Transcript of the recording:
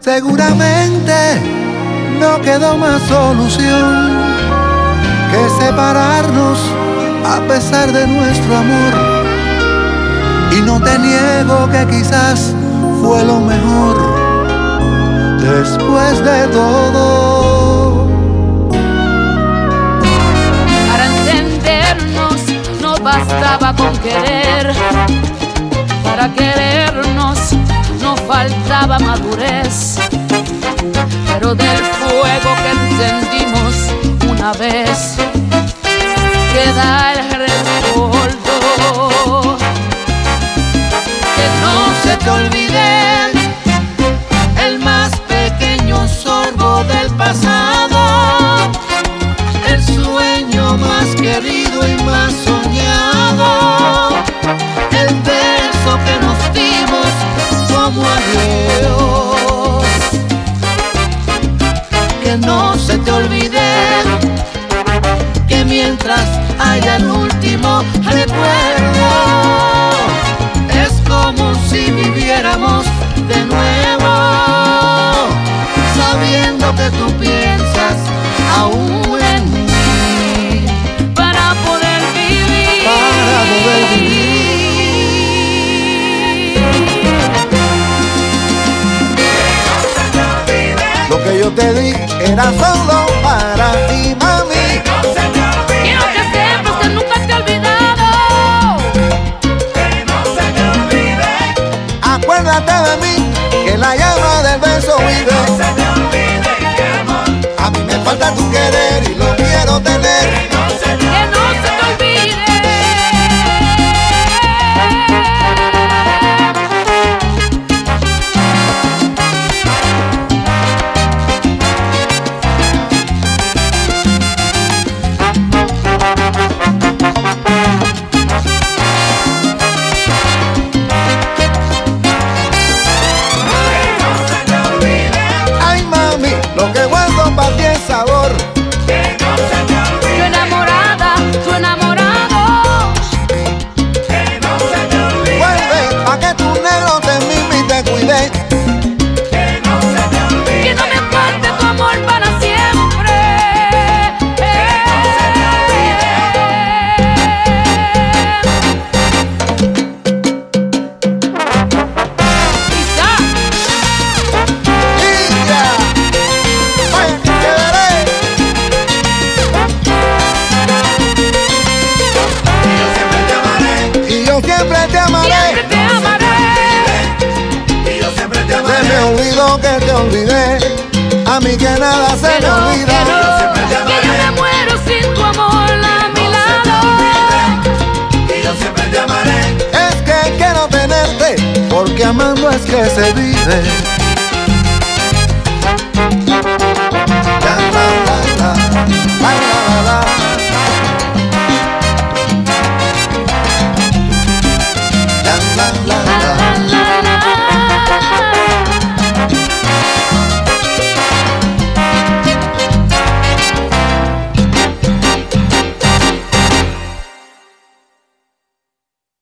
Seguramente no quedó más solución que separarnos a pesar de nuestro amor. Y no te niego quizás fue lo mejor después de todo. Para entendernos no bastaba con querer, para querernos no faltaba madurez, pero del fuego que encendimos una vez queda el rescoldo. Te di era solo para ti, mami. Quiero que sepas que nunca te he olvidado. Acuérdate de mí, que la llama del beso vive. A mí me falta tu que te olvidé. A mí que nada se Que me no, que olvida. que yo me muero sin tu amor a mi lado. Es que quiero tenerte, porque amando es que se vive.